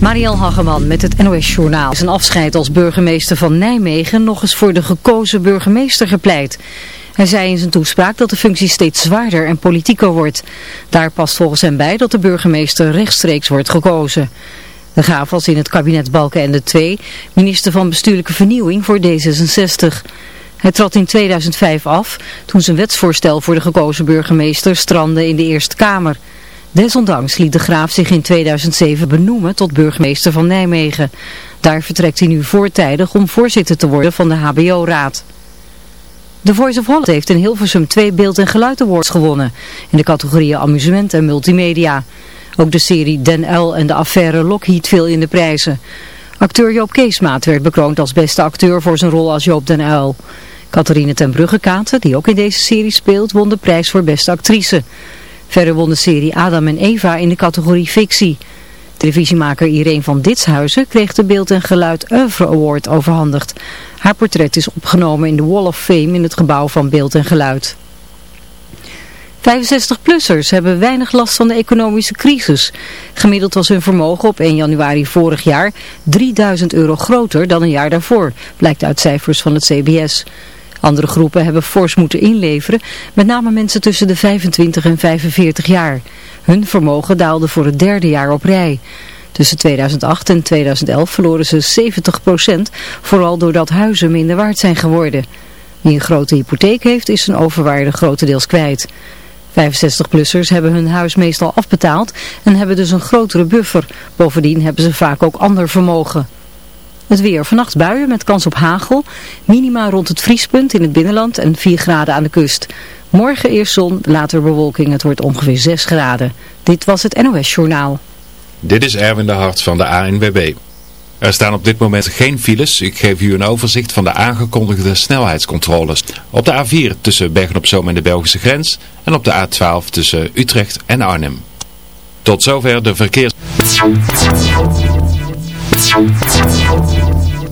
Mariel Hageman met het NOS Journaal. Zijn afscheid als burgemeester van Nijmegen nog eens voor de gekozen burgemeester gepleit. Hij zei in zijn toespraak dat de functie steeds zwaarder en politieker wordt. Daar past volgens hem bij dat de burgemeester rechtstreeks wordt gekozen. De Graaf was in het kabinet Balkenende 2 minister van Bestuurlijke Vernieuwing voor D66. Hij trad in 2005 af toen zijn wetsvoorstel voor de gekozen burgemeester strandde in de Eerste Kamer. Desondanks liet de graaf zich in 2007 benoemen tot burgemeester van Nijmegen. Daar vertrekt hij nu voortijdig om voorzitter te worden van de HBO-raad. De Voice of Holland heeft in Hilversum twee beeld- en geluid awards gewonnen. In de categorieën amusement en multimedia. Ook de serie Den L en de affaire Lockheed viel in de prijzen. Acteur Joop Keesmaat werd bekroond als beste acteur voor zijn rol als Joop Den L. Catharine ten die ook in deze serie speelt, won de prijs voor beste actrice. Verder won de serie Adam en Eva in de categorie fictie. Televisiemaker Irene van Ditshuizen kreeg de Beeld en Geluid Oeuvre Award overhandigd. Haar portret is opgenomen in de Wall of Fame in het gebouw van Beeld en Geluid. 65-plussers hebben weinig last van de economische crisis. Gemiddeld was hun vermogen op 1 januari vorig jaar 3000 euro groter dan een jaar daarvoor, blijkt uit cijfers van het CBS. Andere groepen hebben fors moeten inleveren, met name mensen tussen de 25 en 45 jaar. Hun vermogen daalde voor het derde jaar op rij. Tussen 2008 en 2011 verloren ze 70% vooral doordat huizen minder waard zijn geworden. Wie een grote hypotheek heeft, is zijn overwaarde grotendeels kwijt. 65-plussers hebben hun huis meestal afbetaald en hebben dus een grotere buffer. Bovendien hebben ze vaak ook ander vermogen. Het weer. Vannacht buien met kans op hagel. Minima rond het vriespunt in het binnenland en 4 graden aan de kust. Morgen eerst zon, later bewolking. Het wordt ongeveer 6 graden. Dit was het NOS Journaal. Dit is Erwin de Hart van de ANWB. Er staan op dit moment geen files. Ik geef u een overzicht van de aangekondigde snelheidscontroles. Op de A4 tussen Bergen-op-Zoom en de Belgische grens. En op de A12 tussen Utrecht en Arnhem. Tot zover de verkeers...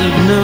of no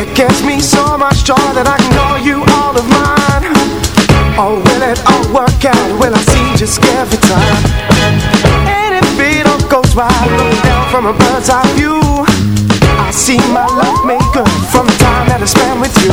It gives me so much joy that I can call you all of mine Oh, will it all work out? Will I see just every time? And if it all goes right, look down from a bird's eye view I see my love maker from the time that I spent with you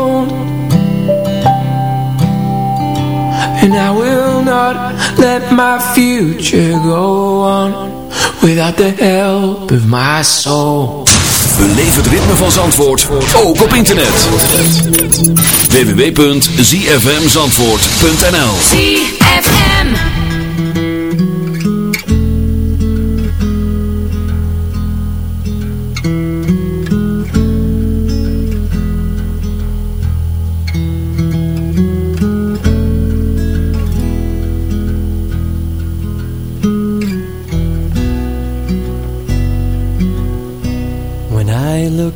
And I will not let my future go on Without the help of my soul. Beleef het ritme van Zandvoort, ook op internet. Www.zfmzandvoort.nl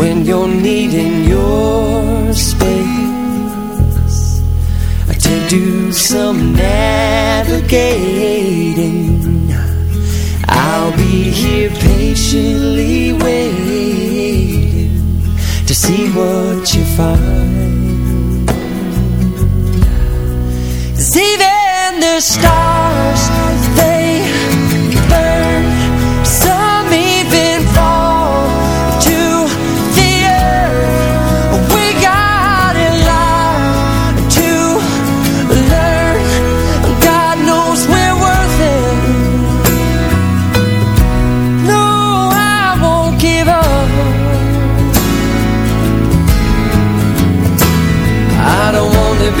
When you're needing your space. I to do some navigating. I'll be here patiently waiting To see what you find. Cause even the stars, they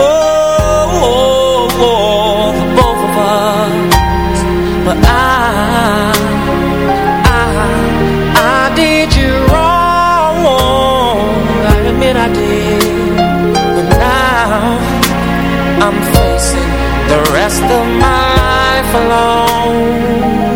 for both of us. But I, I, I did you wrong. I admit I did. But now I'm facing the rest of my life alone.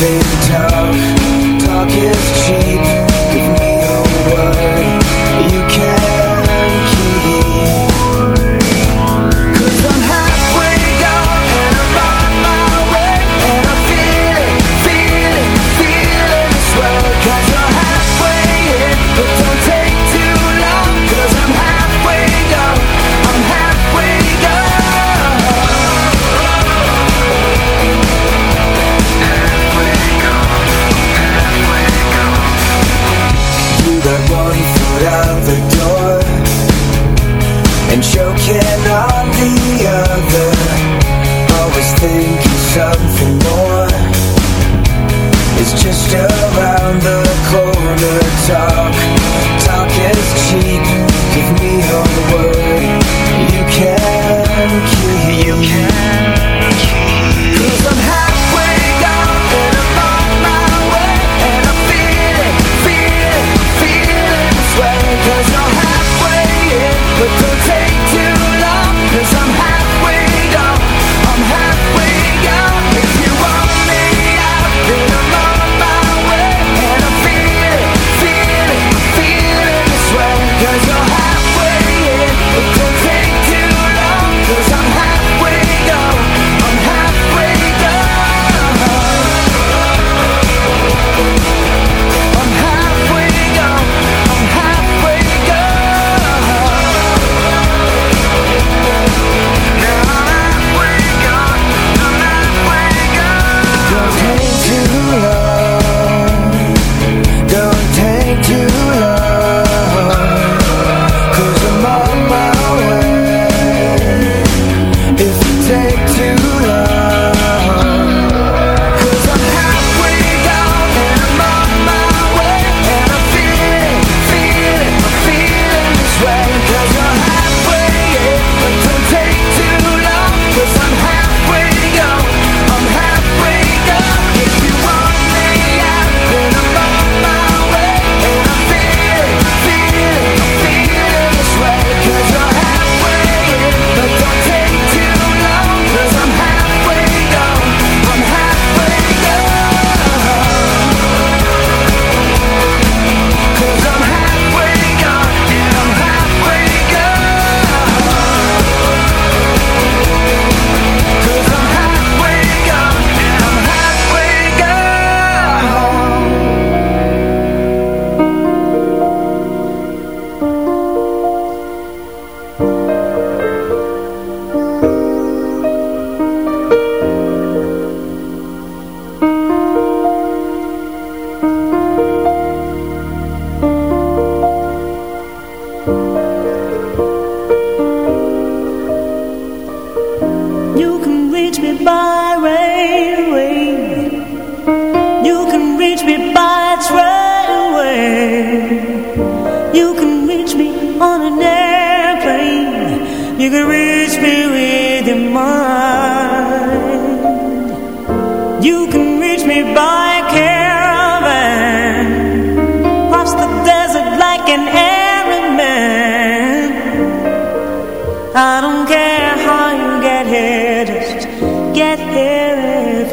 Leaving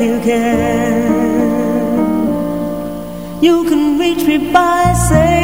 you can. You can reach me by sailboat,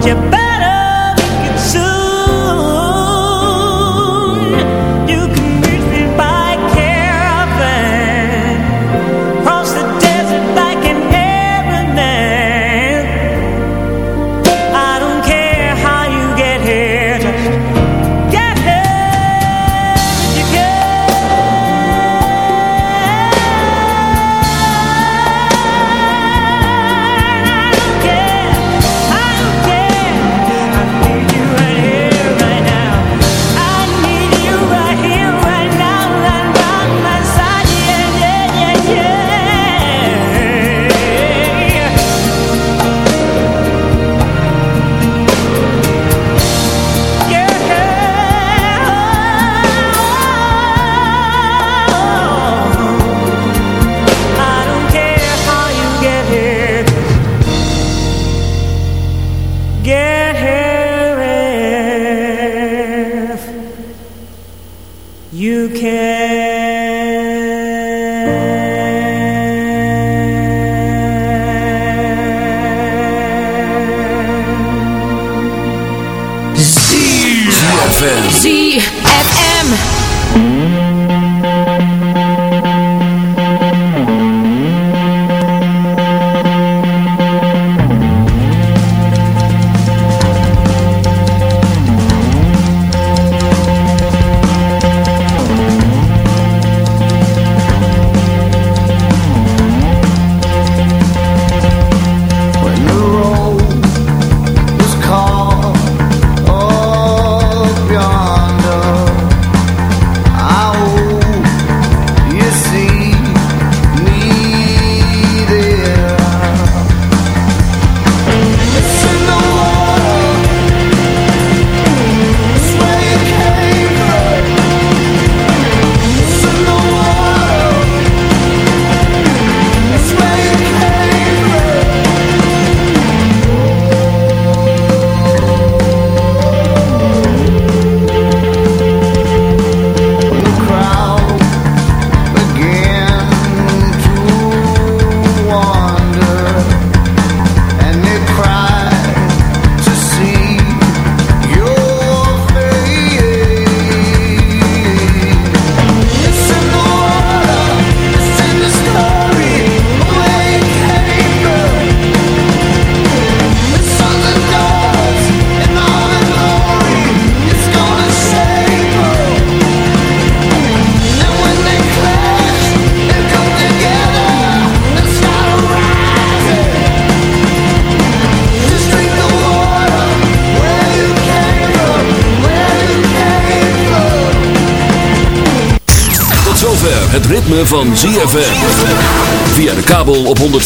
van